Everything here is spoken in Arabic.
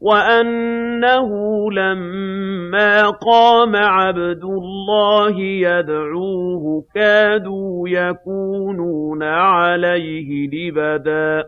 وَأَنَّهُ لَمَّا قَامَ عَبْدُ اللَّهِ يَدْعُوهُ كَادُوا يَكُونُونَ عَلَيْهِ لِبَدًا